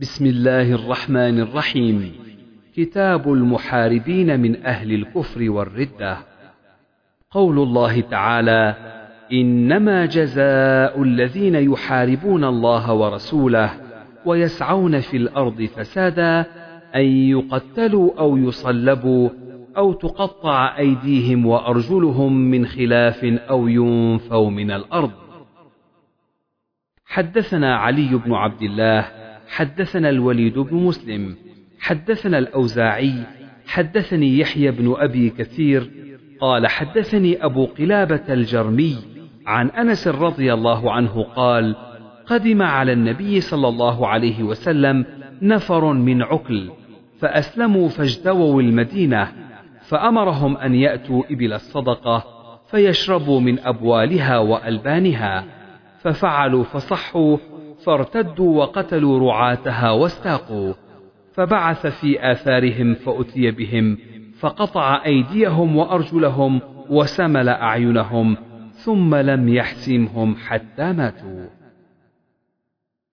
بسم الله الرحمن الرحيم. كتاب المحاربين من أهل الكفر والردة. قول الله تعالى إنما جزاء الذين يحاربون الله ورسوله ويسعون في الأرض فسادا أن يقتلوا أو يصلبوا أو تقطع أيديهم وأرجلهم من خلاف أو ينفوا من الأرض. حدثنا علي بن عبد الله حدثنا الوليد بن مسلم حدثنا الأوزاعي حدثني يحيى بن أبي كثير قال حدثني أبو قلابة الجرمي عن أنس رضي الله عنه قال قدم على النبي صلى الله عليه وسلم نفر من عكل فأسلموا فاجتووا المدينة فأمرهم أن يأتوا إبل الصدقة فيشربوا من أبوالها وألبانها ففعلوا فصحوا فارتدوا وقتلوا رعاتها واستاقوا فبعث في آثارهم فأتي بهم فقطع أيديهم وأرجلهم وسمل أعينهم ثم لم يحسمهم حتى ماتوا.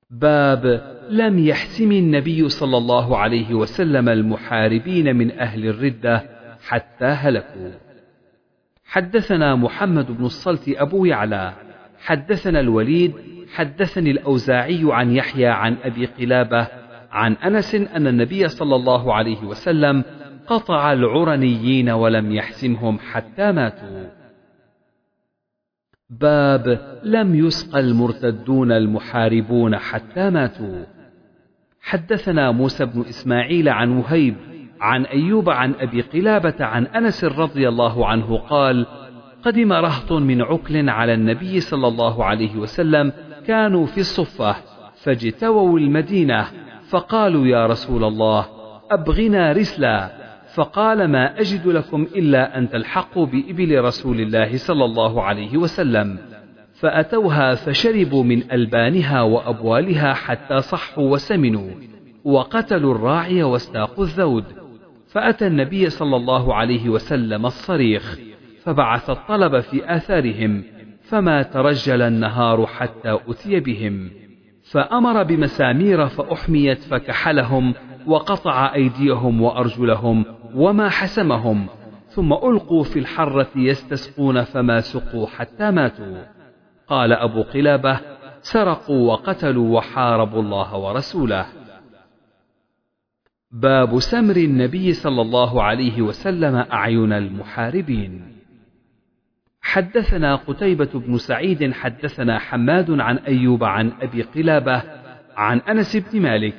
باب لم يحسم النبي صلى الله عليه وسلم المحاربين من أهل الردة حتى هلكوا. حدثنا محمد بن الصلت أبو يعلى حدثنا الوليد حدثني الأوزاعي عن يحيى عن أبي قلابة عن أنس أن النبي صلى الله عليه وسلم قطع العرنيين ولم يحسمهم حتى ماتوا. باب لم يسقى المرتدون المحاربون حتى ماتوا. حدثنا موسى بن إسماعيل عن وهيب عن أيوب عن أبي قلابة عن أنس رضي الله عنه قال قدم رهط من عكل على النبي صلى الله عليه وسلم كانوا في الصفة فاجتووا المدينة فقالوا يا رسول الله أبغنا رسلا. فقال ما أجد لكم إلا أن تلحقوا بإبل رسول الله صلى الله عليه وسلم. فأتوها فشربوا من ألبانها وأبوالها حتى صحوا وسمنوا وقتلوا الراعي واستاقوا الذود. فأتى النبي صلى الله عليه وسلم الصريخ فبعث الطلب في آثارهم فما ترجل النهار حتى أتي بهم فأمر بمسامير فأحميت فكحلهم وقطع أيديهم وأرجلهم وما حسمهم ثم ألقوا في الحرة يستسقون فما سقوا حتى ماتوا. قال أبو قلابة سرقوا وقتلوا وحاربوا الله ورسوله. باب سمر النبي صلى الله عليه وسلم أعين المحاربين. حدثنا قتيبة بن سعيد حدثنا حماد عن أيوب عن أبي قلابة عن أنس بن مالك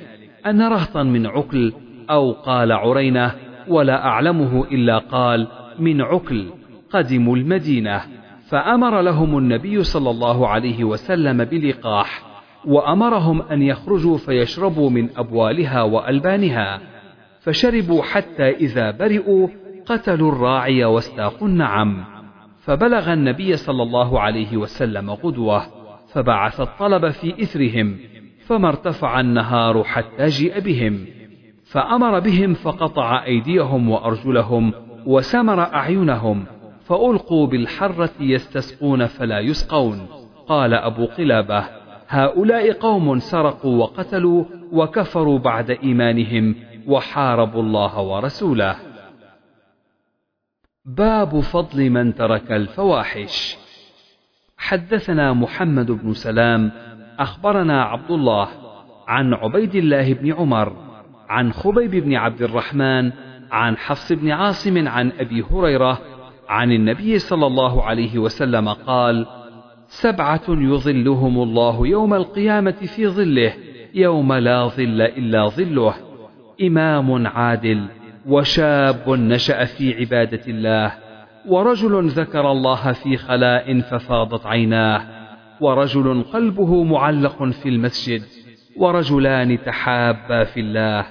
أن رهطا من عكل أو قال عرينة ولا أعلمه إلا قال من عكل قدموا المدينة فأمر لهم النبي صلى الله عليه وسلم بلقاح وأمرهم أن يخرجوا فيشربوا من أبوالها وألبانها فشربوا حتى إذا برئوا قتلوا الراعي واستاقوا النعم. فبلغ النبي صلى الله عليه وسلم غدوة فبعث الطلب في إثرهم فما ارتفع النهار حتى جيء بهم. فأمر بهم فقطع أيديهم وأرجلهم وسمر أعينهم فألقوا بالحرة يستسقون فلا يسقون. قال أبو قلابة هؤلاء قوم سرقوا وقتلوا وكفروا بعد إيمانهم وحاربوا الله ورسوله. باب فضل من ترك الفواحش. حدثنا محمد بن سلام أخبرنا عبد الله عن عبيد الله بن عمر عن خبيب بن عبد الرحمن عن حفص بن عاصم عن أبي هريرة عن النبي صلى الله عليه وسلم قال سبعة يظلهم الله يوم القيامة في ظله يوم لا ظل إلا ظله إمام عادل. وشاب نشأ في عبادة الله ورجل ذكر الله في خلاء ففاضت عيناه ورجل قلبه معلق في المسجد ورجلان تحابا في الله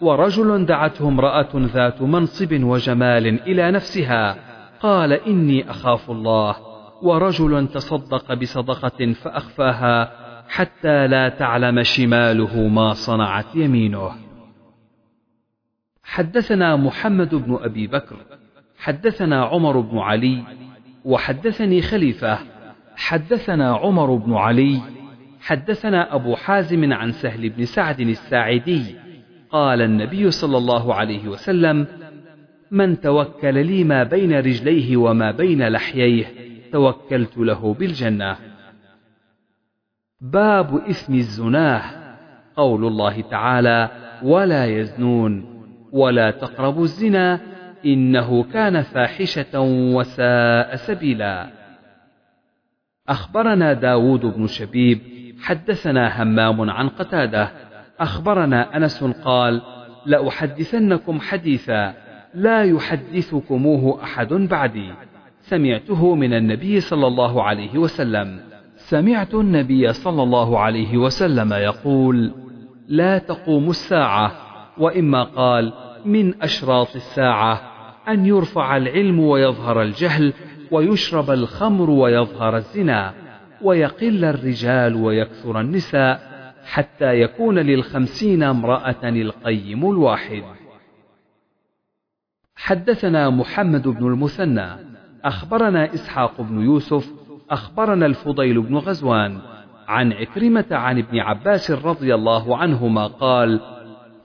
ورجل دعته امرأة ذات منصب وجمال إلى نفسها قال إني أخاف الله ورجل تصدق بصدقة فأخفاها حتى لا تعلم شماله ما صنعت يمينه. حدثنا محمد بن أبي بكر حدثنا عمر بن علي وحدثني خليفة حدثنا عمر بن علي حدثنا أبو حازم عن سهل بن سعد الساعدي قال النبي صلى الله عليه وسلم من توكل لي ما بين رجليه وما بين لحييه توكلت له بالجنة. باب إثم الزناه قول الله تعالى ولا يزنون. ولا تقربوا الزنا إنه كان فاحشة وساء سبيلا. أخبرنا داود بن شبيب حدثنا همام عن قتادة. أخبرنا أنس قال لأحدثنكم حديثا لا يحدثكموه أحد بعدي. سمعته من النبي صلى الله عليه وسلم. سمعت النبي صلى الله عليه وسلم يقول لا تقوم الساعة وإما قال من أشراط الساعة أن يرفع العلم ويظهر الجهل ويشرب الخمر ويظهر الزنا ويقل الرجال ويكثر النساء حتى يكون للخمسين امرأة القيم الواحد. حدثنا محمد بن المثنى أخبرنا إسحاق بن يوسف أخبرنا الفضيل بن غزوان عن عكرمة عن ابن عباس رضي الله عنهما قال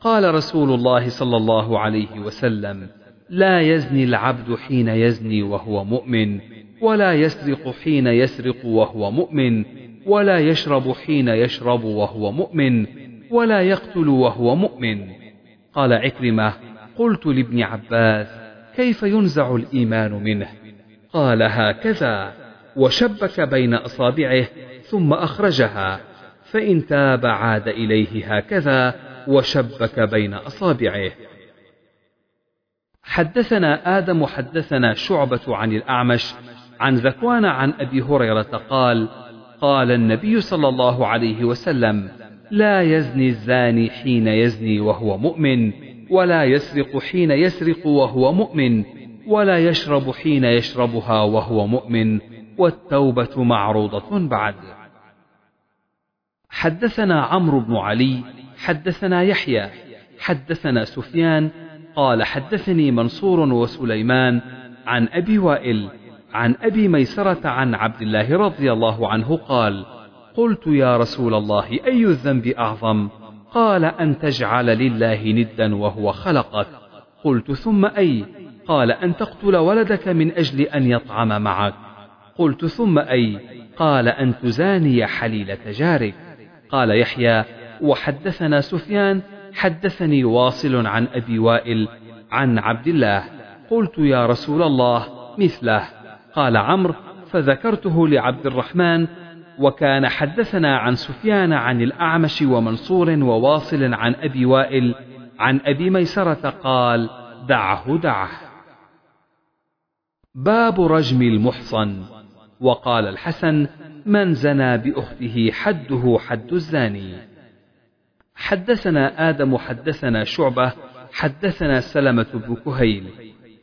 قال رسول الله صلى الله عليه وسلم لا يزني العبد حين يزني وهو مؤمن ولا يسرق حين يسرق وهو مؤمن ولا يشرب حين يشرب وهو مؤمن ولا يقتل وهو مؤمن. قال عكرمة قلت لابن عباس كيف ينزع الإيمان منه؟ قال هكذا وشبك بين أصابعه ثم أخرجها فإن تاب عاد إليه هكذا وشبك بين أصابعه حدثنا آدم حدثنا شعبة عن الأعمش عن ذكوان عن أبي هريرة قال قال النبي صلى الله عليه وسلم لا يزني الزاني حين يزني وهو مؤمن ولا يسرق حين يسرق وهو مؤمن ولا يشرب حين يشربها وهو مؤمن والتوبة معروضة بعد. حدثنا عمرو بن علي، حدثنا يحيى، حدثنا سفيان، قال حدثني منصور وسليمان عن أبي وائل، عن أبي ميسرة عن عبد الله رضي الله عنه قال: قلت يا رسول الله أي الذنب أعظم؟ قال أن تجعل لله ندا وهو خلقك. قلت ثم أي؟ قال أن تقتل ولدك من أجل أن يطعم معك. قلت ثم أي قال أن تزاني حليلة جارك قال يحيى وحدثنا سفيان حدثني واصل عن أبي وائل عن عبد الله. قلت يا رسول الله مثله. قال عمرو فذكرته لعبد الرحمن وكان حدثنا عن سفيان عن الأعمش ومنصور وواصل عن أبي وائل عن أبي ميسرة قال دعه دعه. باب رجم المحصن. وقال الحسن من زنى بأخته حده حد الزاني. حدثنا آدم حدثنا شعبة حدثنا سلمة بن كهيل.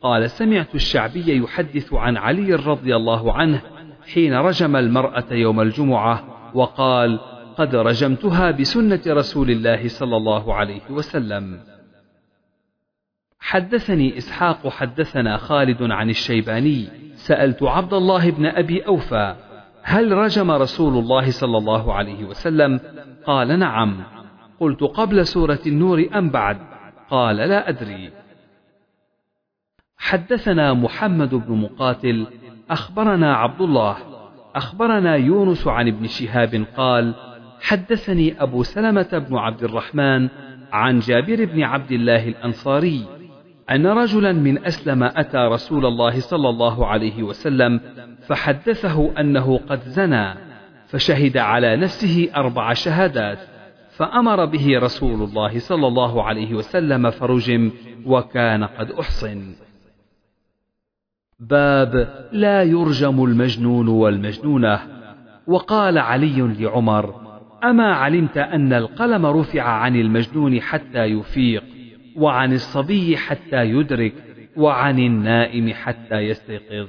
قال سمعت الشعبي يحدث عن علي رضي الله عنه حين رجم المرأة يوم الجمعة وقال قد رجمتها بسنة رسول الله صلى الله عليه وسلم. حدثني إسحاق حدثنا خالد عن الشيباني. سألت عبد الله بن أبي أوفى هل رجم رسول الله صلى الله عليه وسلم؟ قال نعم. قلت قبل سورة النور أم بعد؟ قال لا أدري. حدثنا محمد بن مقاتل أخبرنا عبد الله أخبرنا يونس عن ابن شهاب قال حدثني أبو سلمة بن عبد الرحمن عن جابر بن عبد الله الأنصاري أن رجلا من أسلم أتى رسول الله صلى الله عليه وسلم فحدثه أنه قد زنى فشهد على نفسه أربع شهادات. فأمر به رسول الله صلى الله عليه وسلم فرجم وكان قد أحصن. باب لا يرجم المجنون والمجنونة. وقال علي لعمر أما علمت أن القلم رفع عن المجنون حتى يفيق وعن الصبي حتى يدرك وعن النائم حتى يستيقظ.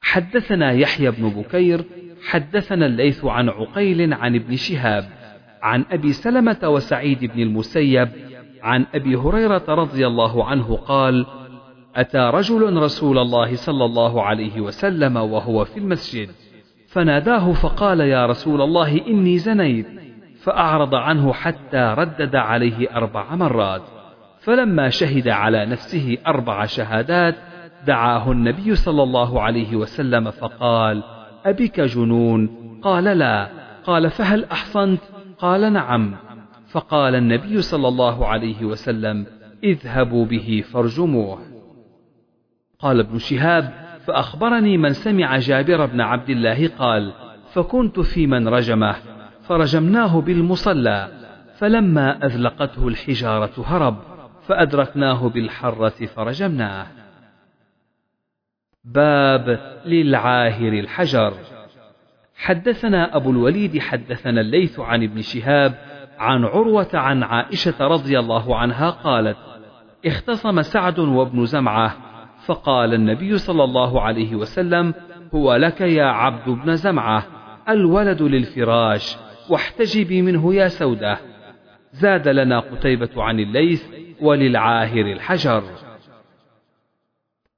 حدثنا يحيى بن بكير حدثنا الليث عن عقيل عن ابن شهاب عن أبي سلمة وسعيد بن المسيب عن أبي هريرة رضي الله عنه قال أتى رجل رسول الله صلى الله عليه وسلم وهو في المسجد فناداه فقال يا رسول الله إني زنيت فأعرض عنه حتى ردد عليه أربع مرات فلما شهد على نفسه أربع شهادات دعاه النبي صلى الله عليه وسلم فقال أبك جنون؟ قال لا. قال فهل أحصنت؟ قال نعم. فقال النبي صلى الله عليه وسلم اذهبوا به فارجموه. قال ابن شهاب فأخبرني من سمع جابر بن عبد الله قال فكنت في من رجمه فرجمناه بالمصلى فلما أذلقته الحجارة هرب فأدركناه بالحرة فرجمناه. باب للعاهر الحجر. حدثنا أبو الوليد حدثنا الليث عن ابن شهاب عن عروة عن عائشة رضي الله عنها قالت اختصم سعد وابن زمعة فقال النبي صلى الله عليه وسلم هو لك يا عبد بن زمعة الولد للفراش واحتجبي منه يا سودة. زاد لنا قتيبة عن الليث وللعاهر الحجر.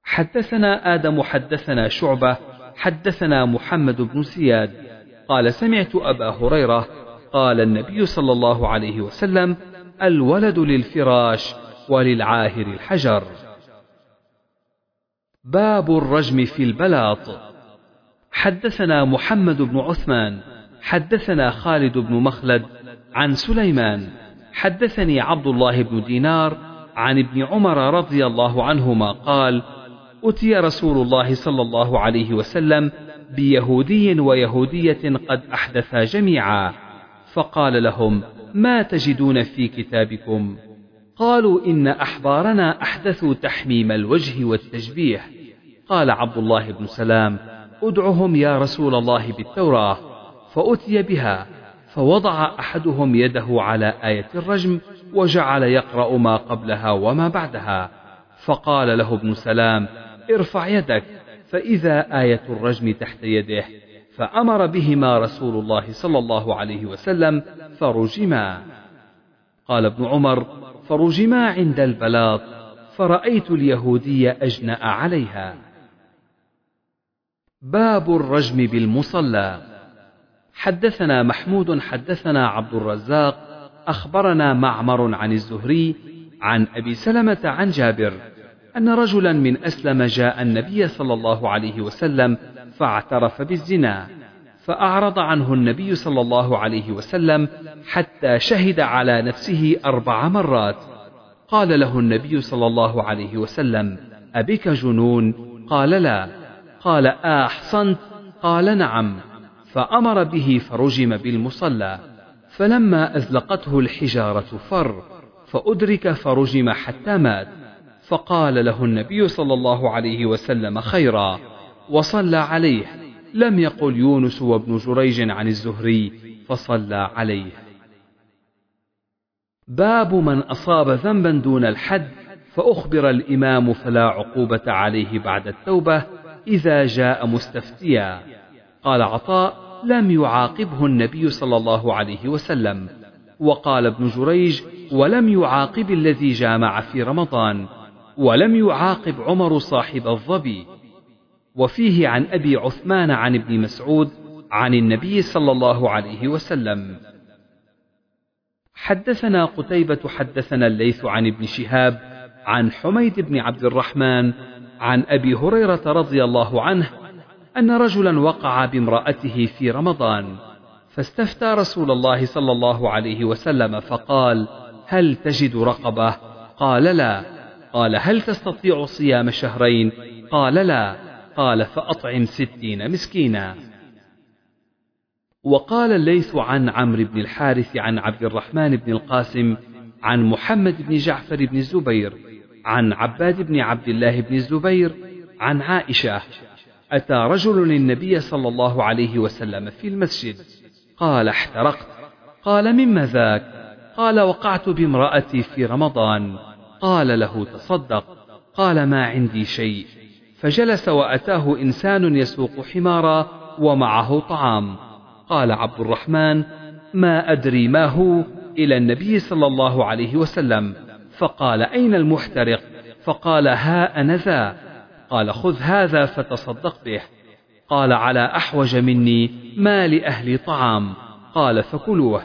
حدثنا آدم حدثنا شعبة حدثنا محمد بن زياد. قال سمعت أبا هريرة قال النبي صلى الله عليه وسلم الولد للفراش وللعاهر الحجر. باب الرجم في البلاط. حدثنا محمد بن عثمان حدثنا خالد بن مخلد عن سليمان. حدثني عبد الله بن دينار عن ابن عمر رضي الله عنهما قال أتي رسول الله صلى الله عليه وسلم بيهودي ويهودية قد أحدثا جميعا. فقال لهم ما تجدون في كتابكم؟ قالوا إن أحبارنا أحدثوا تحميم الوجه والتشبيه قال عبد الله بن سلام ادعهم يا رسول الله بالتوراة. فأتي بها فوضع أحدهم يده على آية الرجم وجعل يقرأ ما قبلها وما بعدها. فقال له ابن سلام ارفع يدك فإذا آية الرجم تحت يده فأمر بهما رسول الله صلى الله عليه وسلم فرجما. قال ابن عمر فرجما عند البلاط فرأيت اليهودي أجنأ عليها. باب الرجم بالمصلى. حدثنا محمود حدثنا عبد الرزاق أخبرنا معمر عن الزهري عن أبي سلمة عن جابر أن رجلا من أسلم جاء النبي صلى الله عليه وسلم فاعترف بالزنا فأعرض عنه النبي صلى الله عليه وسلم حتى شهد على نفسه أربع مرات. قال له النبي صلى الله عليه وسلم أبك جنون؟ قال لا. قال أحصنت؟ قال نعم. فأمر به فرجم بالمصلى. فلما أزلقته الحجارة فر فأدرك فرجم حتى مات. فقال له النبي صلى الله عليه وسلم خيرا وصلى عليه. لم يقل يونس وابن جريج عن الزهري فصلى عليه. باب من أصاب ذنبا دون الحد فأخبر الإمام فلا عقوبة عليه بعد التوبة إذا جاء مستفتيا. قال عطاء لم يعاقبه النبي صلى الله عليه وسلم. وقال ابن جريج ولم يعاقب الذي جامع في رمضان. ولم يعاقب عمر صاحب الظبي. وفيه عن أبي عثمان عن ابن مسعود عن النبي صلى الله عليه وسلم. حدثنا قتيبة حدثنا الليث عن ابن شهاب عن حميد بن عبد الرحمن عن أبي هريرة رضي الله عنه أن رجلا وقع بامرأته في رمضان فاستفتى رسول الله صلى الله عليه وسلم فقال هل تجد رقبة؟ قال لا. قال هل تستطيع صيام شهرين؟ قال لا. قال فأطعم ستين مسكينا. وقال الليث عن عمرو بن الحارث عن عبد الرحمن بن القاسم عن محمد بن جعفر بن الزبير عن عباد بن عبد الله بن الزبير عن عائشة أتى رجل النبي صلى الله عليه وسلم في المسجد. قال احترقت. قال مما ذاك؟ قال وقعت بامرأتي في رمضان. قال له تصدق قال ما عندي شيء. فجلس وأتاه إنسان يسوق حمارا ومعه طعام. قال عبد الرحمن ما أدري ما هو إلى النبي صلى الله عليه وسلم. فقال أين المحترق؟ فقال ها أنا ذا. قال خذ هذا فتصدق به. قال على أحوج مني ما لأهلي طعام. قال فكلوه.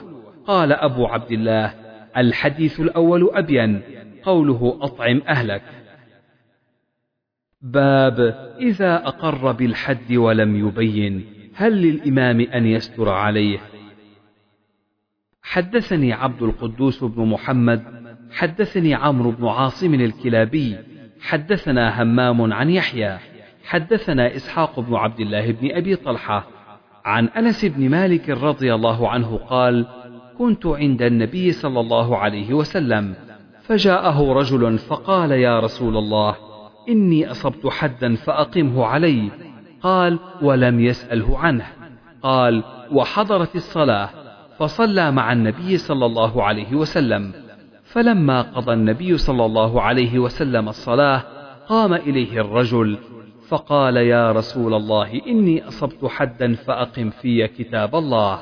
قال أبو عبد الله الحديث الأول أبين. قوله أطعم أهلك. باب إذا أقر بالحد ولم يبين هل للإمام أن يستر عليه؟ حدثني عبد القدوس بن محمد حدثني عمرو بن عاصم الكلابي حدثنا همام عن يحيى حدثنا إسحاق بن عبد الله بن أبي طلحة عن أنس بن مالك رضي الله عنه قال كنت عند النبي صلى الله عليه وسلم فجاءه رجل فقال يا رسول الله إني أصبت حدا فأقمه علي. قال ولم يسأله عنه. قال وحضرت الصلاة فصلى مع النبي صلى الله عليه وسلم. فلما قضى النبي صلى الله عليه وسلم الصلاة قام إليه الرجل فقال يا رسول الله إني أصبت حدا فأقم في كتاب الله.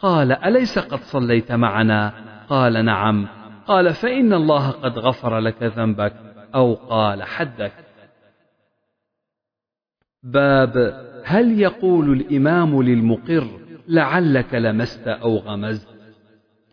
قال أليس قد صليت معنا؟ قال نعم. قال فإن الله قد غفر لك ذنبك أو قال حدك. باب هل يقول الإمام للمقر لعلك لمست أو غمزت؟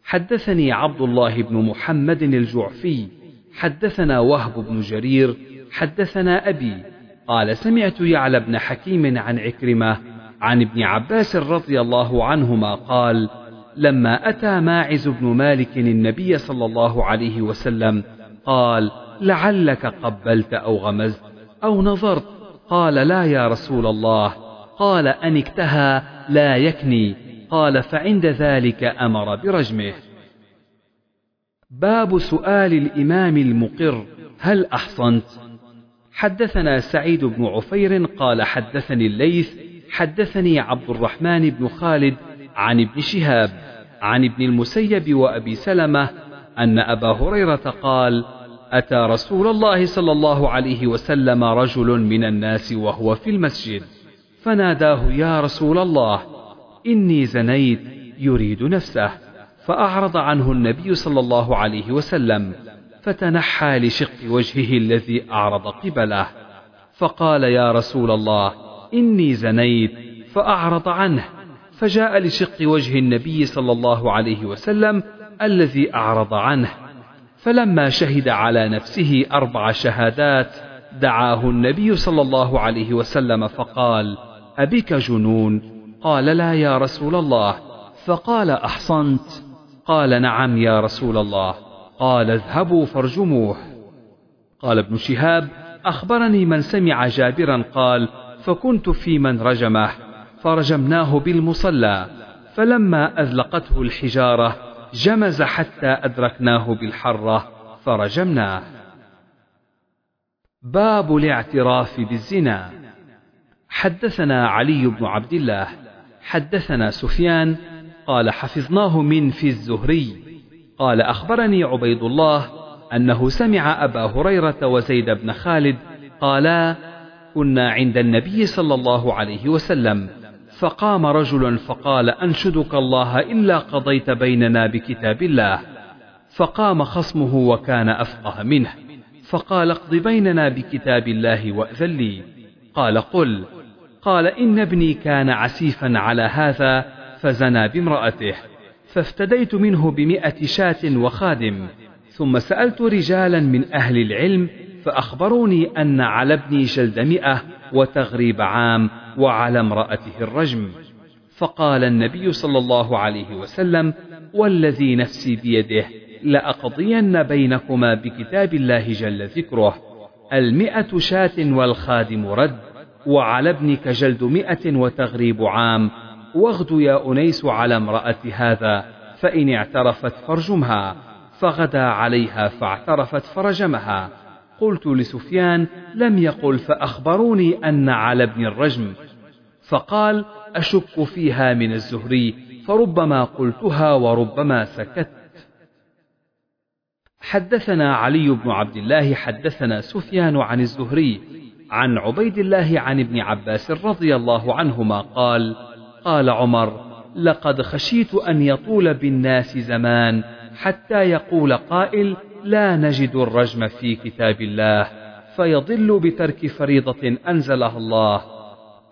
حدثني عبد الله بن محمد الجعفي حدثنا وهب بن جرير حدثنا أبي قال سمعت يعلى بن حكيم عن عكرمة عن ابن عباس رضي الله عنهما قال لما أتى ماعز بن مالك النبي صلى الله عليه وسلم قال لعلك قبلت أو غمزت أو نظرت. قال لا يا رسول الله. قال أنكتها لا يكني. قال فعند ذلك أمر برجمه. باب سؤال الإمام المقر هل أحصنت؟ حدثنا سعيد بن عفير قال حدثني الليث حدثني عبد الرحمن بن خالد عن ابن شهاب عن ابن المسيب وأبي سلمة أن أبا هريرة قال أتى رسول الله صلى الله عليه وسلم رجل من الناس وهو في المسجد فناداه يا رسول الله إني زنيت يريد نفسه. فأعرض عنه النبي صلى الله عليه وسلم فتنحى لشق وجهه الذي أعرض قبله. فقال يا رسول الله إني زنيت. فأعرض عنه فجاء لشق وجه النبي صلى الله عليه وسلم الذي أعرض عنه. فلما شهد على نفسه أربع شهادات دعاه النبي صلى الله عليه وسلم فقال أبك جنون؟ قال لا يا رسول الله. فقال أحصنت؟ قال نعم يا رسول الله. قال اذهبوا فارجموه. قال ابن شهاب أخبرني من سمع جابرا قال فكنت في من رجمه. فرجمناه بالمصلى فلما أذلقته الحجارة جمز حتى أدركناه بالحرة فرجمناه باب الاعتراف بالزنا. حدثنا علي بن عبد الله حدثنا سفيان قال حفظناه من في الزهري. قال أخبرني عبيد الله أنه سمع أبا هريرة وزيد بن خالد قالا كنا عند النبي صلى الله عليه وسلم فقام رجل فقال أنشدك الله إلا قضيت بيننا بكتاب الله. فقام خصمه وكان أفقه منه. فقال اقض بيننا بكتاب الله وأذن لي. قال قل. قال إن ابني كان عسيفا على هذا فزنى بامرأته. فافتديت منه بمئة شاة وخادم. ثم سألت رجالا من أهل العلم فأخبروني أن على ابني جلد مئة وتغريب عام وعلى امرأته الرجم. فقال النبي صلى الله عليه وسلم والذي نفسي بيده لأقضين بينكما بكتاب الله جل ذكره. المئة شاة والخادم رد وعلى ابنك جلد مئة وتغريب عام واغد يا أنيس على امرأة هذا فإن اعترفت فارجمها فغدا عليها فاعترفت فرجمها. قلت لسفيان لم يقل فأخبروني أن على ابن الرجم. فقال أشك فيها من الزهري فربما قلتها وربما سكت. حدثنا علي بن عبد الله حدثنا سفيان عن الزهري عن عبيد الله عن ابن عباس رضي الله عنهما قال قال عمر لقد خشيت أن يطول بالناس زمان حتى يقول قائل لا نجد الرجم في كتاب الله فيضل بترك فريضة أنزلها الله.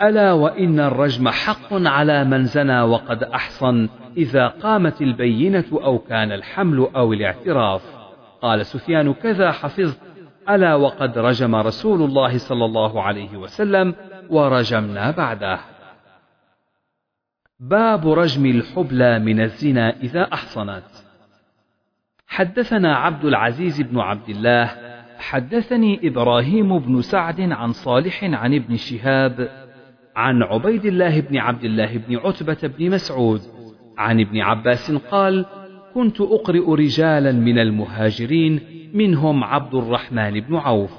ألا وإن الرجم حق على من زنى وقد أحصن إذا قامت البينة أو كان الحمل أو الاعتراف. قال سفيان كذا حفظت ألا وقد رجم رسول الله صلى الله عليه وسلم ورجمنا بعده. باب رجم الحبلى من الزنا إذا أحصنت. حدثنا عبد العزيز بن عبد الله حدثني إبراهيم بن سعد عن صالح عن ابن شهاب عن عبيد الله بن عبد الله بن عتبة بن مسعود عن ابن عباس قال كنت أقرئ رجالا من المهاجرين منهم عبد الرحمن بن عوف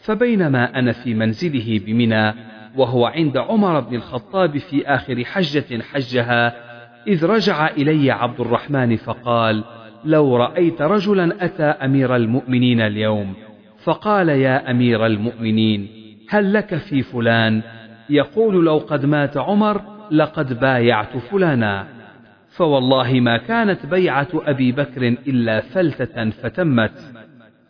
فبينما أنا في منزله بمنى وهو عند عمر بن الخطاب في آخر حجة حجها إذ رجع إلي عبد الرحمن فقال لو رأيت رجلا أتى أمير المؤمنين اليوم فقال يا أمير المؤمنين هل لك في فلان؟ يقول لو قد مات عمر لقد بايعت فلانا. فوالله ما كانت بيعة أبي بكر إلا فلتة فتمت.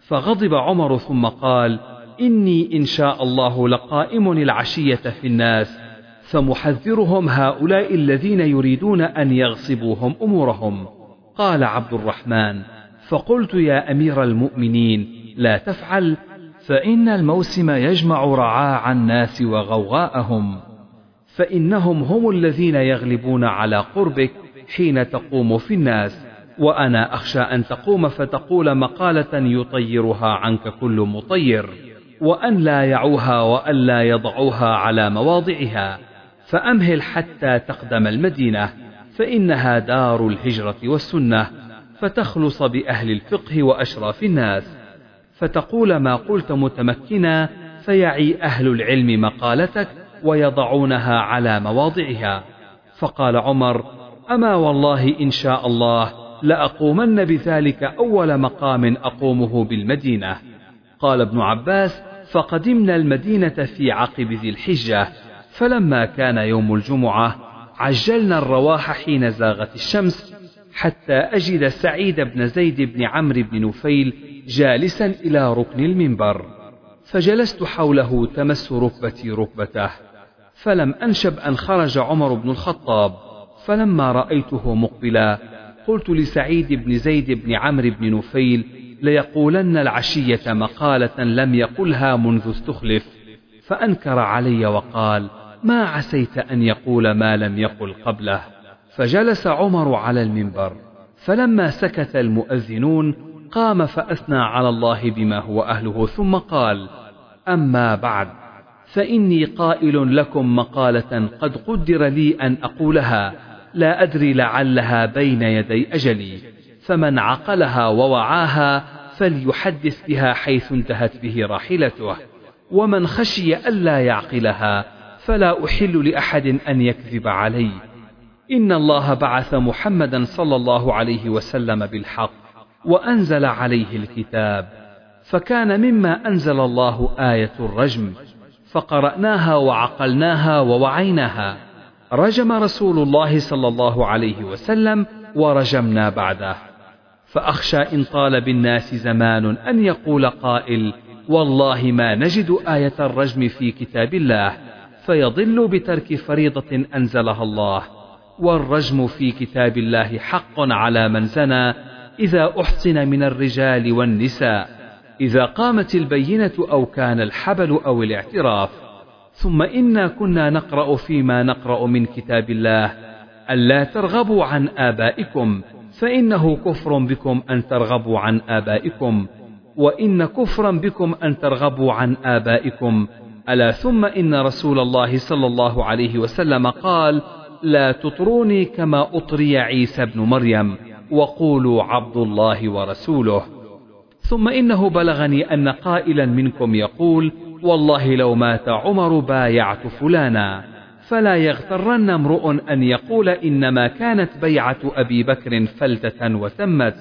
فغضب عمر ثم قال إني إن شاء الله لقائم العشية في الناس فمحذرهم هؤلاء الذين يريدون أن يغصبوهم أمورهم. قال عبد الرحمن فقلت يا أمير المؤمنين لا تفعل فإن الموسم يجمع رعاع الناس وغوغاءهم فإنهم هم الذين يغلبون على قربك حين تقوم في الناس وأنا أخشى أن تقوم فتقول مقالة يطيرها عنك كل مطير وأن لا يعوها وأن لا يضعوها على مواضعها فأمهل حتى تقدم المدينة. فإنها دار الهجرة والسنة فتخلص بأهل الفقه وأشراف الناس. فتقول ما قلت متمكنا فيعي أهل العلم مقالتك ويضعونها على مواضعها. فقال عمر أما والله إن شاء الله لأقومن بذلك أول مقام أقومه بالمدينة. قال ابن عباس فقدمنا المدينة في عقب ذي الحجة فلما كان يوم الجمعة عجلنا الرواح حين زاغت الشمس حتى أجد سعيد بن زيد بن عمرو بن نفيل جالسا إلى ركن المنبر. فجلست حوله تمس ركبتي ركبته فلم أنشب أن خرج عمر بن الخطاب. فلما رأيته مقبلا قلت لسعيد بن زيد بن عمرو بن نفيل ليقولن العشية مقالة لم يقلها منذ استخلف. فأنكر علي وقال ما عسيت أن يقول ما لم يقل قبله. فجلس عمر على المنبر. فلما سكت المؤذنون قام فأثنى على الله بما هو أهله ثم قال أما بعد فإني قائل لكم مقالة قد قدر لي أن أقولها لا أدري لعلها بين يدي أجلي. فمن عقلها ووعاها فليحدث بها حيث انتهت به راحلته. ومن خشي ألا يعقلها فلا أحل لأحد أن يكذب علي. إن الله بعث محمدا صلى الله عليه وسلم بالحق وأنزل عليه الكتاب فكان مما أنزل الله آية الرجم فقرأناها وعقلناها ووعيناها. رجم رسول الله صلى الله عليه وسلم ورجمنا بعده. فأخشى إن طال بالناس زمان أن يقول قائل والله ما نجد آية الرجم في كتاب الله. فيضل بترك فريضة أنزلها الله. والرجم في كتاب الله حق على من زنى إذا أحصن من الرجال والنساء. إذا قامت البينة أو كان الحبل أو الاعتراف. ثم إنا كنا نقرأ فيما نقرأ من كتاب الله. ألا ترغبوا عن آبائكم فإنه كفر بكم أن ترغبوا عن آبائكم. وإن كفرا بكم أن ترغبوا عن آبائكم ألا ثم إن رسول الله صلى الله عليه وسلم قال لا تطروني كما أطري عيسى بن مريم وقولوا عبد الله ورسوله. ثم إنه بلغني أن قائلا منكم يقول والله لو مات عمر بايعت فلانا. فلا يغترن امرؤ أن يقول إنما كانت بيعة أبي بكر فلتة وتمت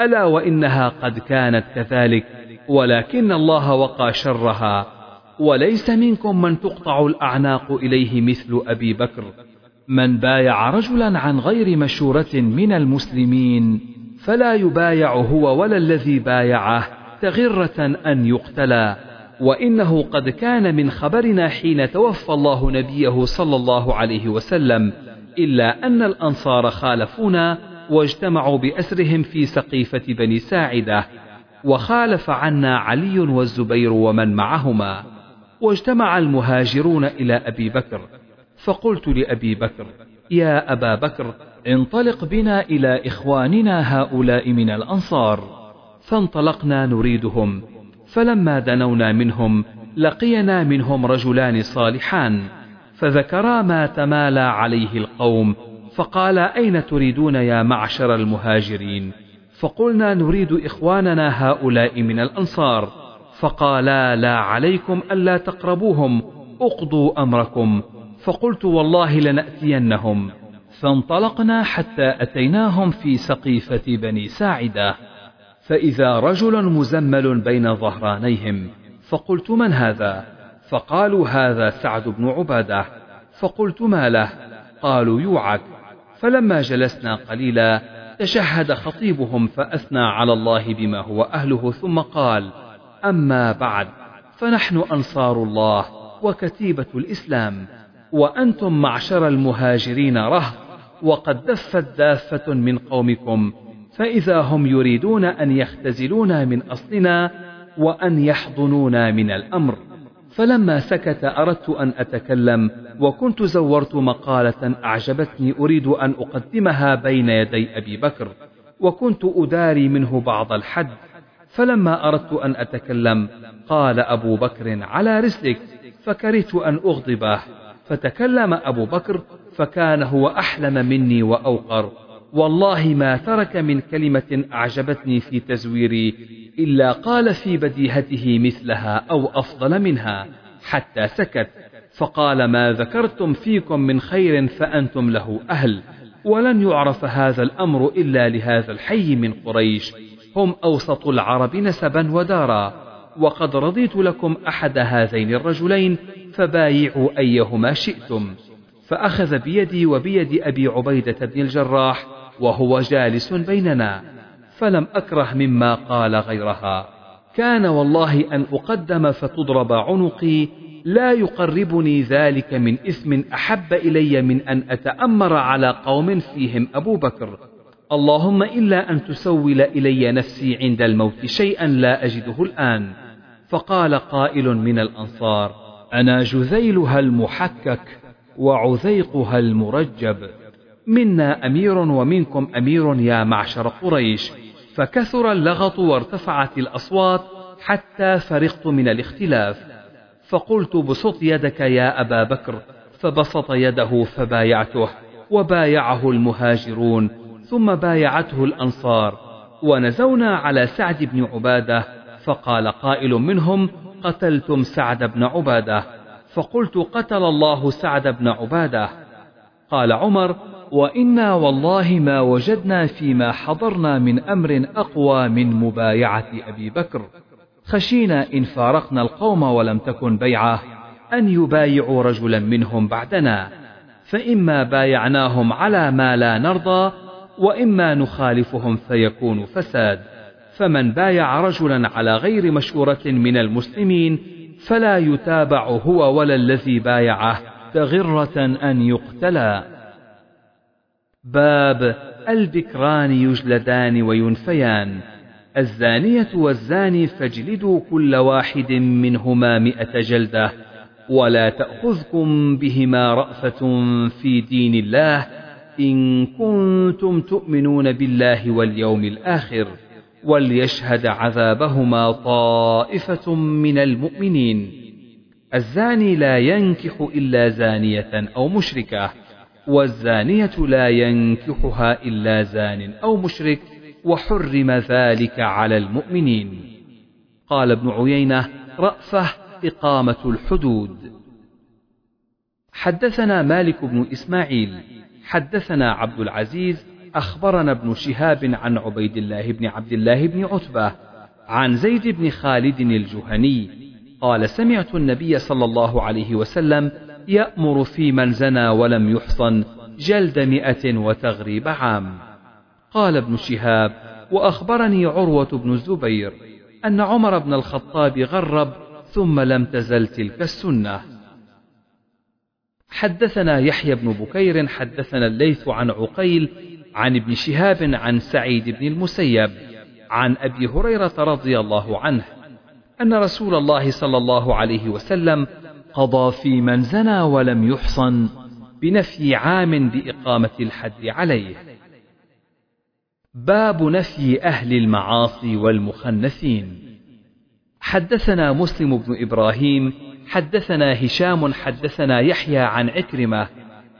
ألا وإنها قد كانت كذلك ولكن الله وقى شرها. وليس منكم من تقطع الأعناق إليه مثل أبي بكر. من بايع رجلا عن غير مشورة من المسلمين فلا يبايع هو ولا الذي بايعه تغرة أن يقتلى. وإنه قد كان من خبرنا حين توفى الله نبيه صلى الله عليه وسلم إلا أن الأنصار خالفونا واجتمعوا بأسرهم في سقيفة بني ساعدة وخالف عنا علي والزبير ومن معهما. واجتمع المهاجرون إلى أبي بكر. فقلت لأبي بكر يا أبا بكر انطلق بنا إلى إخواننا هؤلاء من الأنصار. فانطلقنا نريدهم. فلما دنونا منهم لقينا منهم رجلان صالحان. فذكرا ما تمالى عليه القوم فقال أين تريدون يا معشر المهاجرين؟ فقلنا نريد إخواننا هؤلاء من الأنصار. فقالا لا عليكم ألا تقربوهم أقضوا أمركم. فقلت والله لنأتينهم. فانطلقنا حتى أتيناهم في سقيفة بني ساعدة. فإذا رجل مزمل بين ظهرانيهم فقلت من هذا؟ فقالوا هذا سعد بن عبادة. فقلت ما له؟ قالوا يوعك. فلما جلسنا قليلا تشهد خطيبهم فأثنى على الله بما هو أهله ثم قال أما بعد فنحن أنصار الله وكتيبة الإسلام وأنتم معشر المهاجرين رهط وقد دفت دافة من قومكم فإذا هم يريدون أن يختزلونا من أصلنا وأن يحضنونا من الأمر. فلما سكت أردت أن أتكلم وكنت زورت مقالة أعجبتني أريد أن أقدمها بين يدي أبي بكر وكنت أداري منه بعض الحد. فلما أردت أن أتكلم قال أبو بكر على رسلك فكرهت أن أغضبه. فتكلم أبو بكر فكان هو أحلم مني وأوقر. والله ما ترك من كلمة أعجبتني في تزويري إلا قال في بديهته مثلها أو أفضل منها حتى سكت. فقال ما ذكرتم فيكم من خير فأنتم له أهل ولن يعرف هذا الأمر إلا لهذا الحي من قريش. هم أوسط العرب نسبا ودارا. وقد رضيت لكم أحد هذين الرجلين فبايعوا أيهما شئتم. فأخذ بيدي وبيد أبي عبيدة بن الجراح وهو جالس بيننا. فلم أكره مما قال غيرها. كان والله أن أقدم فتضرب عنقي لا يقربني ذلك من إثم أحب إلي من أن أتأمر على قوم فيهم أبو بكر. اللهم إلا أن تسول إلي نفسي عند الموت شيئا لا أجده الآن. فقال قائل من الأنصار أنا جذيلها المحكك وعذيقها المرجب. منا أمير ومنكم أمير يا معشر قريش. فكثر اللغط وارتفعت الأصوات حتى فرغت من الاختلاف. فقلت بسط يدك يا أبا بكر. فبسط يده فبايعته وبايعه المهاجرون. ثم بايعته الأنصار ونزونا على سعد بن عبادة فقال قائل منهم قتلتم سعد بن عبادة. فقلت قتل الله سعد بن عبادة. قال عمر وإنا والله ما وجدنا فيما حضرنا من أمر أقوى من مبايعة أبي بكر. خشينا إن فارقنا القوم ولم تكن بيعة أن يبايعوا رجلا منهم بعدنا. فإما بايعناهم على ما لا نرضى وإما نخالفهم فيكون فساد. فمن بايع رجلا على غير مشورة من المسلمين فلا يتابع هو ولا الذي بايعه تغرة أن يقتلا باب البكران يجلدان وينفيان. الزانية والزاني فاجلدوا كل واحد منهما مئة جلدة ولا تأخذكم بهما رأفة في دين الله إن كنتم تؤمنون بالله واليوم الآخر وليشهد عذابهما طائفة من المؤمنين. الزاني لا ينكح إلا زانية أو مشركة والزانية لا ينكحها إلا زان أو مشرك وحرم ذلك على المؤمنين. قال ابن عيينة رأفة إقامة الحدود. حدثنا مالك بن إسماعيل حدثنا عبد العزيز أخبرنا ابن شهاب عن عبيد الله بن عبد الله بن عتبة عن زيد بن خالد الجهني قال سمعت النبي صلى الله عليه وسلم يأمر في من زنى ولم يحصن جلد مئة وتغريب عام. قال ابن شهاب وأخبرني عروة بن الزبير أن عمر بن الخطاب غرب ثم لم تزل تلك السنة. حدثنا يحيى بن بكير حدثنا الليث عن عقيل عن ابن شهاب عن سعيد بن المسيب عن أبي هريرة رضي الله عنه أن رسول الله صلى الله عليه وسلم قضى في من زنى ولم يحصن بنفي عام بإقامة الحد عليه. باب نفي أهل المعاصي والمخنثين. حدثنا مسلم بن إبراهيم حدثنا هشام حدثنا يحيى عن عكرمة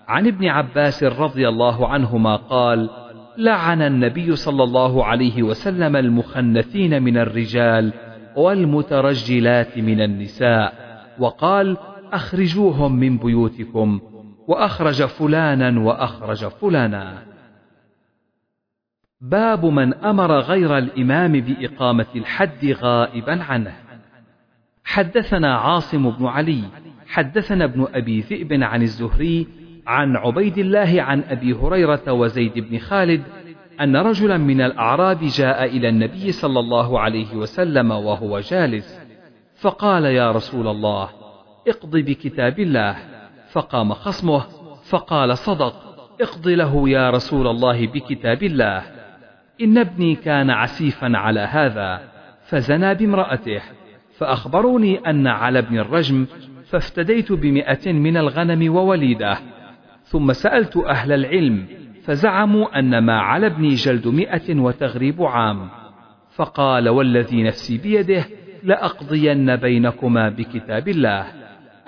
عن ابن عباس رضي الله عنهما قال لعن النبي صلى الله عليه وسلم المخنثين من الرجال والمترجلات من النساء وقال أخرجوهم من بيوتكم وأخرج فلانا وأخرج فلانا. باب من أمر غير الإمام بإقامة الحد غائبا عنه. حدثنا عاصم بن علي حدثنا ابن أبي ذئب عن الزهري عن عبيد الله عن أبي هريرة وزيد بن خالد أن رجلا من الأعراب جاء إلى النبي صلى الله عليه وسلم وهو جالس فقال يا رسول الله اقض بكتاب الله فقام خصمه فقال صدق اقض له يا رسول الله بكتاب الله إن ابني كان عسيفا على هذا فزنى بامرأته. فأخبروني أن على ابن الرجم فافتديت بمئة من الغنم ووليدة ثم سألت أهل العلم فزعموا أن ما على ابني جلد مئة وتغريب عام فقال والذي نفسي بيده لأقضين بينكما بكتاب الله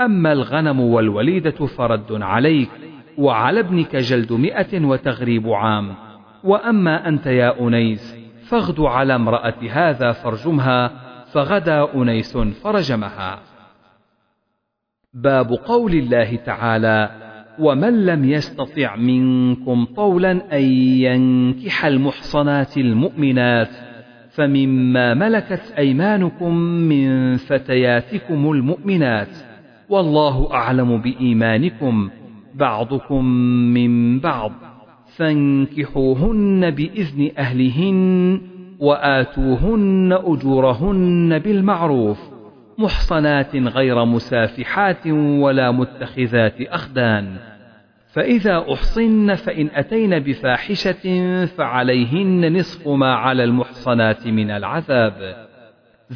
أما الغنم والوليدة فرد عليك وعلى ابنك جلد مئة وتغريب عام وأما أنت يا أنيس فاغد على امرأة هذا فارجمها فغدا أنيس فرجمها. باب قول الله تعالى ومن لم يستطع منكم طولا أن ينكح المحصنات المؤمنات فمما ملكت أيمانكم من فتياتكم المؤمنات والله أعلم بإيمانكم بعضكم من بعض فانكحوهن بإذن أهلهن وآتوهن أجورهن بالمعروف محصنات غير مسافحات ولا متخذات أخدان. فإذا أحصن فإن أتين بفاحشة فعليهن نصف ما على المحصنات من العذاب.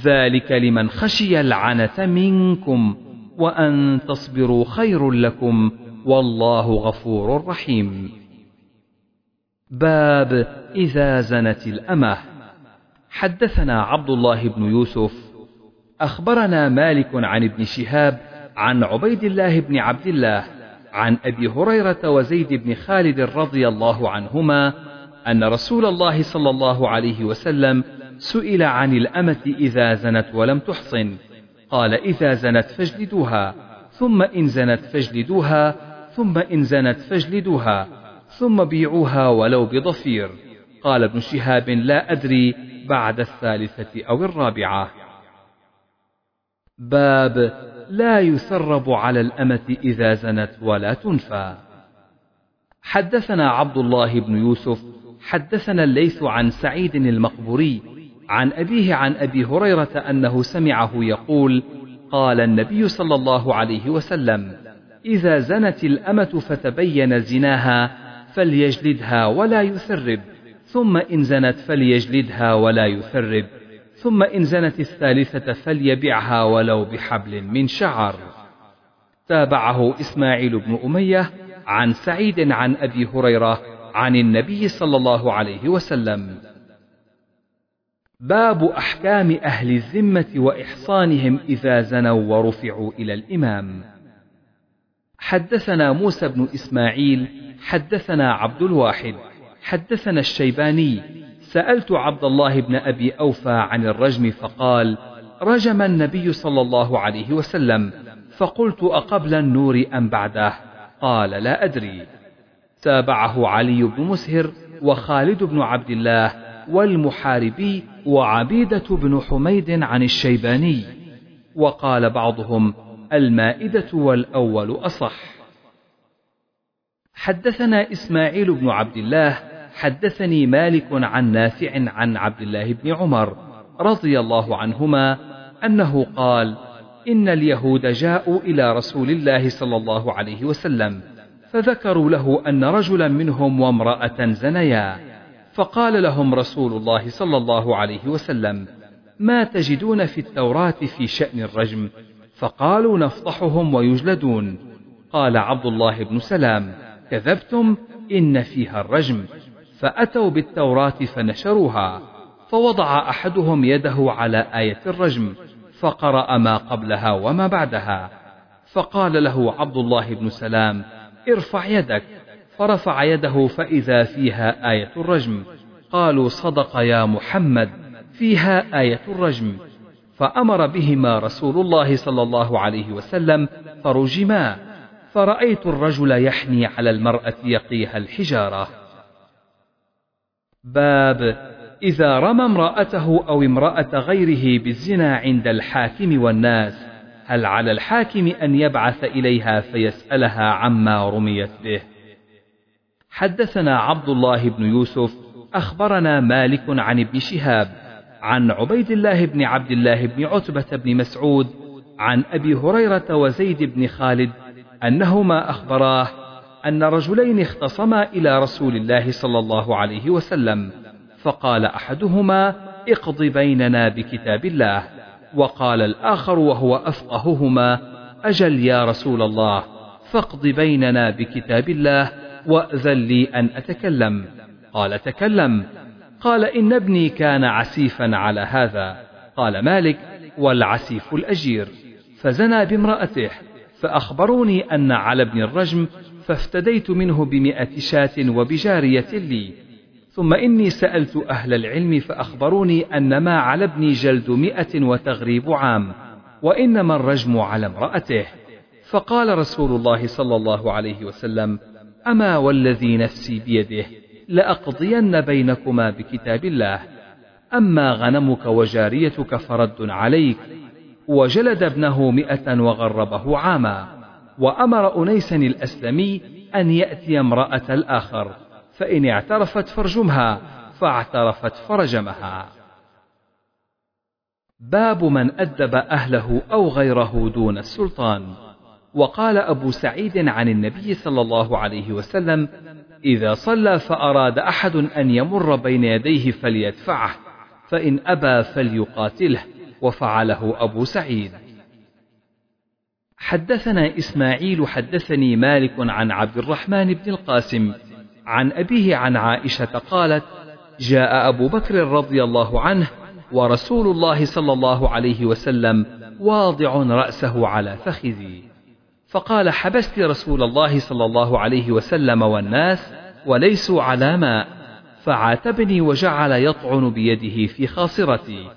ذلك لمن خشي العنة منكم وأن تصبروا خير لكم والله غفور رحيم. باب إذا زنت الأمة. حدثنا عبد الله بن يوسف أخبرنا مالك عن ابن شهاب عن عبيد الله بن عبد الله عن أبي هريرة وزيد بن خالد رضي الله عنهما أن رسول الله صلى الله عليه وسلم سئل عن الأمة إذا زنت ولم تحصن قال إذا زنت فاجلدوها ثم إن زنت فاجلدوها ثم إن زنت فاجلدوها ثم بيعوها ولو بضفير قال ابن شهاب لا أدري بعد الثالثة أو الرابعة باب لا يسرب على الأمة إذا زنت ولا تنفى. حدثنا عبد الله بن يوسف، حدثنا الليث عن سعيد المقبوري، عن أبيه عن أبي هريرة أنه سمعه يقول: قال النبي صلى الله عليه وسلم: إذا زنت الأمة فتبين زناها فليجلدها ولا يثرب، ثم إن زنت فليجلدها ولا يثرب. ثم إن زنت الثالثة فليبعها ولو بحبل من شعر. تابعه إسماعيل بن أمية عن سعيد عن أبي هريرة عن النبي صلى الله عليه وسلم. باب أحكام أهل الذمة وإحصانهم إذا زنوا ورفعوا إلى الإمام. حدثنا موسى بن إسماعيل، حدثنا عبد الواحد، حدثنا الشيباني سألت عبد الله بن أبي أوفى عن الرجم فقال رجم النبي صلى الله عليه وسلم فقلت أقبل النور أم بعده؟ قال لا أدري. تابعه علي بن مسهر وخالد بن عبد الله والمحاربي وعبيدة بن حميد عن الشيباني وقال بعضهم المائدة والأول أصح. حدثنا إسماعيل بن عبد الله حدثني مالك عن نافع عن عبد الله بن عمر رضي الله عنهما أنه قال إن اليهود جاءوا إلى رسول الله صلى الله عليه وسلم فذكروا له أن رجلا منهم وامرأة زنيا فقال لهم رسول الله صلى الله عليه وسلم ما تجدون في التوراة في شأن الرجم؟ فقالوا نفضحهم ويجلدون. قال عبد الله بن سلام كذبتم إن فيها الرجم. فأتوا بالتوراة فنشروها فوضع أحدهم يده على آية الرجم فقرأ ما قبلها وما بعدها فقال له عبد الله بن سلام ارفع يدك. فرفع يده فإذا فيها آية الرجم قالوا صدق يا محمد فيها آية الرجم. فأمر بهما رسول الله صلى الله عليه وسلم فرجما فرأيت الرجل يحني على المرأة يقيها الحجارة. باب إذا رمى امرأته أو امرأة غيره بالزنا عند الحاكم والناس هل على الحاكم أن يبعث إليها فيسألها عما رميت به؟ حدثنا عبد الله بن يوسف أخبرنا مالك عن ابن شهاب عن عبيد الله بن عبد الله بن عتبة بن مسعود عن أبي هريرة وزيد بن خالد أنهما أخبراه أن رجلين اختصما إلى رسول الله صلى الله عليه وسلم فقال أحدهما اقض بيننا بكتاب الله. وقال الآخر وهو أفقههما أجل يا رسول الله فاقض بيننا بكتاب الله وأذن لي أن أتكلم. قال تكلم. قال إن ابني كان عسيفا على هذا. قال مالك والعسيف الأجير. فزنى بامرأته فأخبروني أن على ابن الرجم فافتديت منه بمئة شاة وبجارية لي. ثم إني سألت أهل العلم فأخبروني أن ما على ابني جلد مئة وتغريب عام وإنما الرجم على امرأته. فقال رسول الله صلى الله عليه وسلم أما والذي نفسي بيده لأقضين بينكما بكتاب الله. أما غنمك وجاريتك فرد عليك وجلد ابنه مئة وغربه عاما. وأمر أنيسا الأسلمي أن يأتي امرأة الآخر فإن اعترفت فرجمها فاعترفت فرجمها. باب من أدب أهله أو غيره دون السلطان. وقال أبو سعيد عن النبي صلى الله عليه وسلم إذا صلى فأراد أحد أن يمر بين يديه فليدفعه فإن أبى فليقاتله. وفعله أبو سعيد. حدثنا إسماعيل حدثني مالك عن عبد الرحمن بن القاسم عن أبيه عن عائشة قالت جاء أبو بكر رضي الله عنه ورسول الله صلى الله عليه وسلم واضع رأسه على فخذي. فقال حبست رسول الله صلى الله عليه وسلم والناس وليسوا على ماء فعاتبني وجعل يطعن بيده في خاصرتي.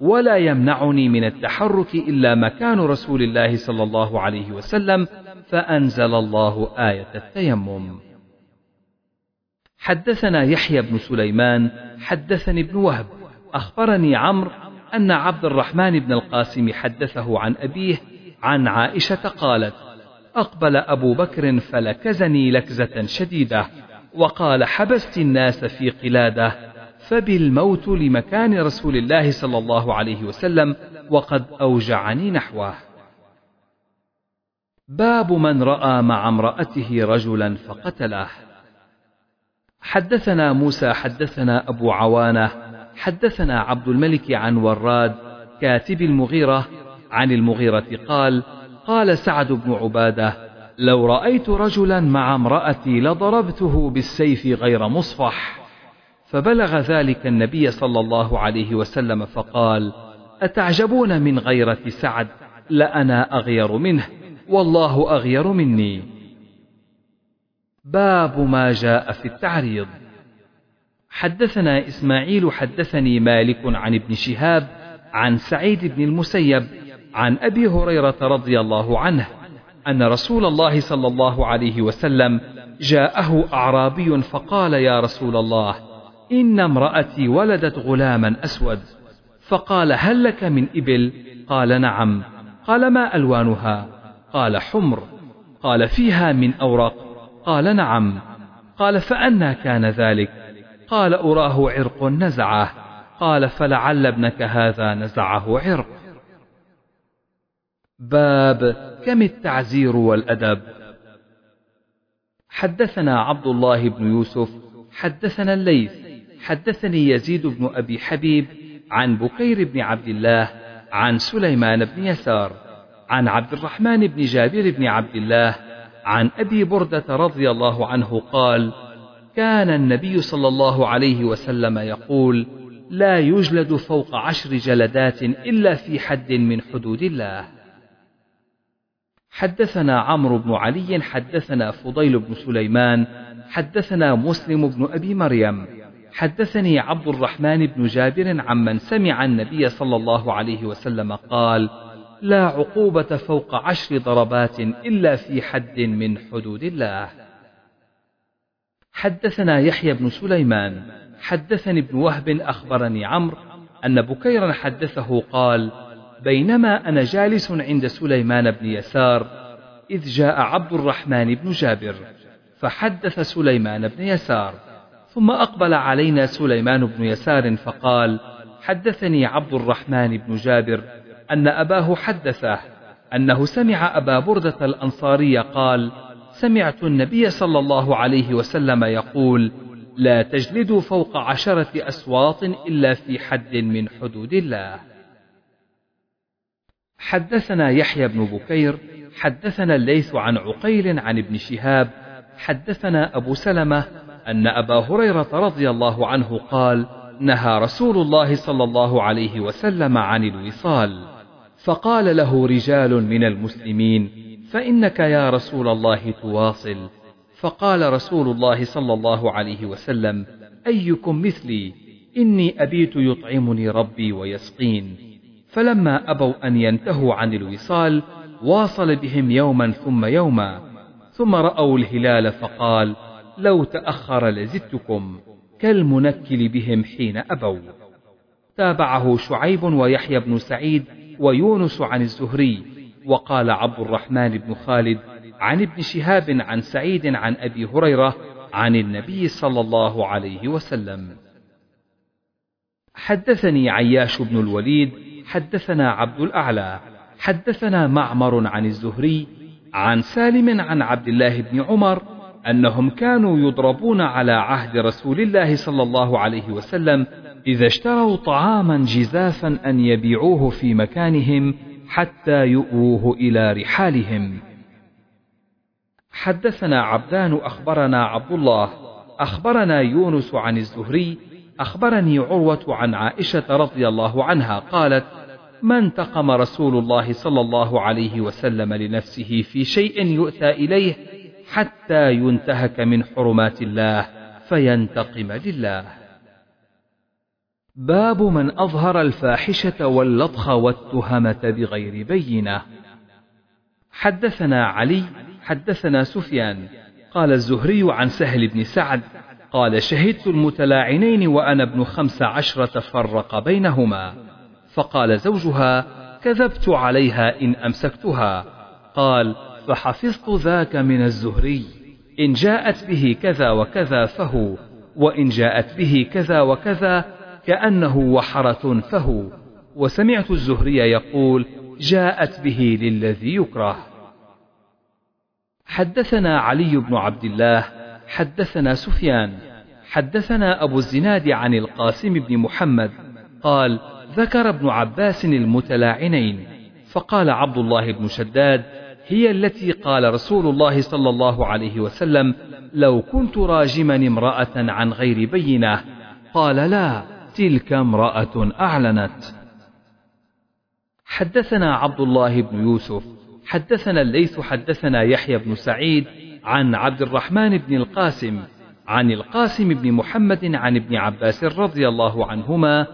ولا يمنعني من التحرك إلا مكان رسول الله صلى الله عليه وسلم فأنزل الله آية التيمم. حدثنا يحيى بن سليمان حدثني ابن وهب أخبرني عمرو أن عبد الرحمن بن القاسم حدثه عن أبيه عن عائشة قالت أقبل أبو بكر فلكزني لكزة شديدة وقال حبست الناس في قلادة فبالموت لمكان رسول الله صلى الله عليه وسلم وقد أوجعني نحوه. باب من رأى مع امرأته رجلا فقتله. حدثنا موسى حدثنا أبو عوانة حدثنا عبد الملك عن وراد كاتب المغيرة عن المغيرة قال قال سعد بن عبادة لو رأيت رجلا مع امرأتي لضربته بالسيف غير مصفح. فبلغ ذلك النبي صلى الله عليه وسلم فقال أتعجبون من غيرة سعد؟ لأنا أغير منه والله أغير مني. باب ما جاء في التعريض. حدثنا إسماعيل حدثني مالك عن ابن شهاب عن سعيد بن المسيب عن أبي هريرة رضي الله عنه أن رسول الله صلى الله عليه وسلم جاءه أعرابي فقال يا رسول الله إن امرأتي ولدت غلاما أسود. فقال هل لك من إبل؟ قال نعم. قال ما ألوانها؟ قال حمر. قال فيها من أورق؟ قال نعم. قال فأنى كان ذلك؟ قال أراه عرق نزعه. قال فلعل ابنك هذا نزعه عرق. باب كم التعزير والأدب؟ حدثنا عبد الله بن يوسف حدثنا الليث. حدثني يزيد بن أبي حبيب عن بكير بن عبد الله عن سليمان بن يسار عن عبد الرحمن بن جابر بن عبد الله عن أبي بردة رضي الله عنه قال كان النبي صلى الله عليه وسلم يقول لا يجلد فوق عشر جلدات إلا في حد من حدود الله. حدثنا عمرو بن علي حدثنا فضيل بن سليمان حدثنا مسلم بن أبي مريم حدثني عبد الرحمن بن جابر عمن سمع النبي صلى الله عليه وسلم قال لا عقوبة فوق عشر ضربات إلا في حد من حدود الله. حدثنا يحيى بن سليمان حدثني ابن وهب أخبرني عمرو أن بكيرا حدثه قال بينما أنا جالس عند سليمان بن يسار إذ جاء عبد الرحمن بن جابر فحدث سليمان بن يسار. ثم أقبل علينا سليمان بن يسار فقال حدثني عبد الرحمن بن جابر أن أباه حدثه أنه سمع أبا بردة الأنصاري قال سمعت النبي صلى الله عليه وسلم يقول لا تجلدوا فوق عشرة أسواط إلا في حد من حدود الله حدثنا يحيى بن بكير حدثنا الليث عن عقيل عن ابن شهاب حدثنا أبو سلمة أن أبا هريرة رضي الله عنه قال نهى رسول الله صلى الله عليه وسلم عن الوصال. فقال له رجال من المسلمين فإنك يا رسول الله تواصل. فقال رسول الله صلى الله عليه وسلم أيكم مثلي؟ إني أبيت يطعمني ربي ويسقين. فلما أبوا أن ينتهوا عن الوصال واصل بهم يوما ثم يوما. ثم رأوا الهلال فقال لو تأخر لزدتكم كالمنكل بهم حين أبوا. تابعه شعيب ويحيى بن سعيد ويونس عن الزهري وقال عبد الرحمن بن خالد عن ابن شهاب عن سعيد عن أبي هريرة عن النبي صلى الله عليه وسلم. حدثني عياش بن الوليد حدثنا عبد الأعلى حدثنا معمر عن الزهري عن سالم عن عبد الله بن عمر أنهم كانوا يضربون على عهد رسول الله صلى الله عليه وسلم إذا اشتروا طعاما جزافا أن يبيعوه في مكانهم حتى يؤوه إلى رحالهم. حدثنا عبدان أخبرنا عبد الله أخبرنا يونس عن الزهري أخبرني عروة عن عائشة رضي الله عنها قالت: ما انتقم رسول الله صلى الله عليه وسلم لنفسه في شيء يؤتى إليه حتى ينتهك من حرمات الله فينتقم لله. باب من أظهر الفاحشة واللطخ والتهمة بغير بينة. حدثنا علي حدثنا سفيان قال الزهري عن سهل بن سعد قال شهدت المتلاعنين وأنا ابن خمس عشرة فرق بينهما فقال زوجها كذبت عليها إن أمسكتها قال فحفظت ذاك من الزهري. إن جاءت به كذا وكذا فهو وإن جاءت به كذا وكذا كأنه وحرة فهو. وسمعت الزهري يقول جاءت به للذي يكره. حدثنا علي بن عبد الله حدثنا سفيان حدثنا أبو الزناد عن القاسم بن محمد. قال ذكر ابن عباس المتلاعنين. فقال عبد الله بن شداد هي التي قال رسول الله صلى الله عليه وسلم لو كنت راجما امرأة عن غير بينة. قال لا تلك امرأة أعلنت. حدثنا عبد الله بن يوسف حدثنا الليث حدثنا يحيى بن سعيد عن عبد الرحمن بن القاسم عن القاسم بن محمد عن ابن عباس رضي الله عنهما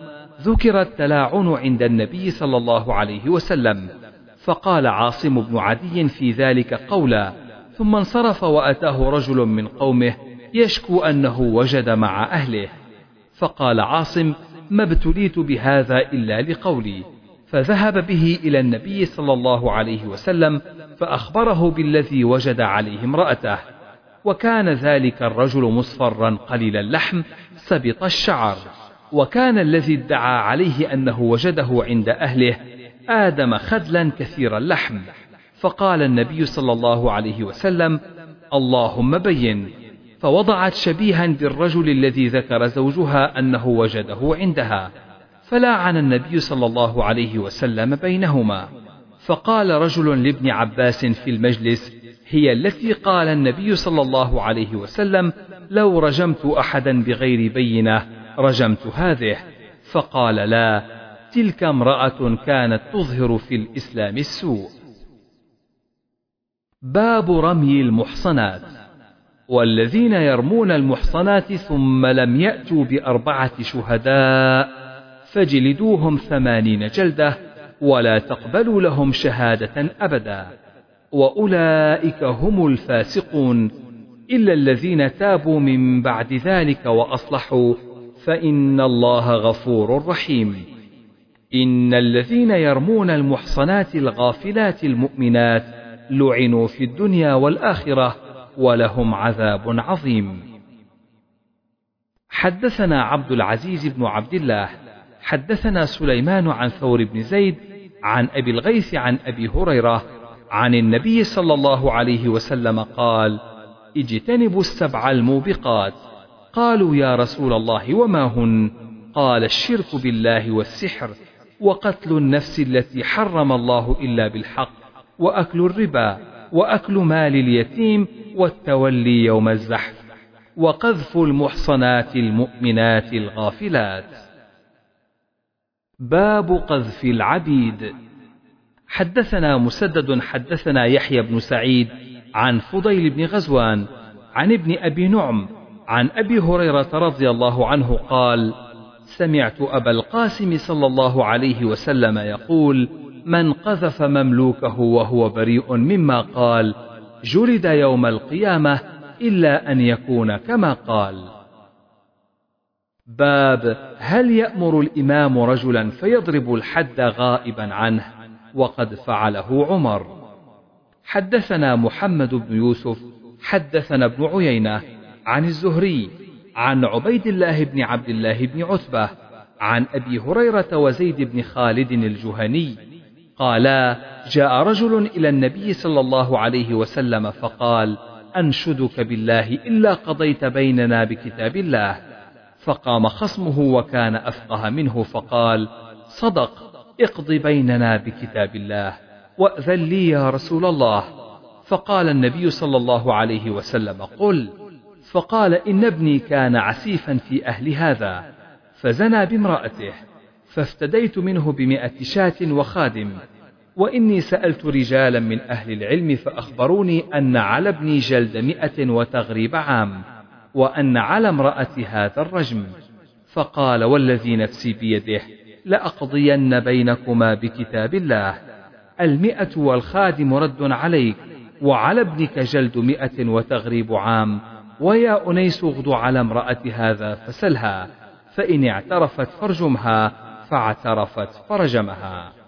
ذكر التلاعن عند النبي صلى الله عليه وسلم. فقال عاصم بن عدي في ذلك قولا ثم انصرف وأتاه رجل من قومه يشكو أنه وجد مع أهله. فقال عاصم ما ابتليت بهذا إلا لقولي. فذهب به إلى النبي صلى الله عليه وسلم فأخبره بالذي وجد عليه امرأته. وكان ذلك الرجل مصفرا قليل اللحم سبط الشعر. وكان الذي ادعى عليه أنه وجده عند أهله آدم خدلا كثير اللحم. فقال النبي صلى الله عليه وسلم اللهم بين. فوضعت شبيها بالرجل الذي ذكر زوجها أنه وجده عندها. فلاعن النبي صلى الله عليه وسلم بينهما. فقال رجل لابن عباس في المجلس هي التي قال النبي صلى الله عليه وسلم لو رجمت أحدا بغير بينة رجمت هذه. فقال لا. تلك امرأة كانت تظهر في الإسلام السوء. باب رمي المحصنات. والذين يرمون المحصنات ثم لم يأتوا بأربعة شهداء فجلدوهم ثمانين جلدة ولا تقبلوا لهم شهادة أبدا. وأولئك هم الفاسقون. إلا الذين تابوا من بعد ذلك وأصلحوا فإن الله غفور رحيم. إن الذين يرمون المحصنات الغافلات المؤمنات لعنوا في الدنيا والآخرة ولهم عذاب عظيم. حدثنا عبد العزيز بن عبد الله حدثنا سليمان عن ثور بن زيد عن أبي الغيث عن أبي هريرة عن النبي صلى الله عليه وسلم قال اجتنبوا السبع الموبقات قالوا يا رسول الله وما هن؟ قال الشرك بالله والسحر وقتل النفس التي حرم الله إلا بالحق وأكل الربا وأكل مال اليتيم والتولي يوم الزحف وقذف المحصنات المؤمنات الغافلات. باب قذف العبيد. حدثنا مسدد حدثنا يحيى بن سعيد عن فضيل بن غزوان عن ابن أبي نعم عن أبي هريرة رضي الله عنه قال سمعت أبا القاسم صلى الله عليه وسلم يقول من قذف مملوكه وهو بريء مما قال جلد يوم القيامة إلا أن يكون كما قال. باب هل يأمر الإمام رجلا فيضرب الحد غائبا عنه؟ وقد فعله عمر. حدثنا محمد بن يوسف حدثنا ابن عيينة عن الزهري. عن عبيد الله بن عبد الله بن عتبة عن أبي هريرة وزيد بن خالد الجهني قالا جاء رجل إلى النبي صلى الله عليه وسلم فقال أنشدك بالله إلا قضيت بيننا بكتاب الله. فقام خصمه وكان أفقه منه فقال صدق اقض بيننا بكتاب الله وأذن لي يا رسول الله. فقال النبي صلى الله عليه وسلم قل فقال إن ابني كان عسيفا في أهل هذا فزنى بامرأته فافتديت منه بمئة شاة وخادم وإني سألت رجالا من أهل العلم فأخبروني أن على ابني جلد مئة وتغريب عام وأن على امرأة هذا الرجم. فقال والذي نفسي بيده لأقضين بينكما بكتاب الله. المئة والخادم رد عليك وعلى ابنك جلد مئة وتغريب عام ويا أنيس اغد على امرأة هذا فسلها فإن اعترفت فارجمها فاعترفت فرجمها.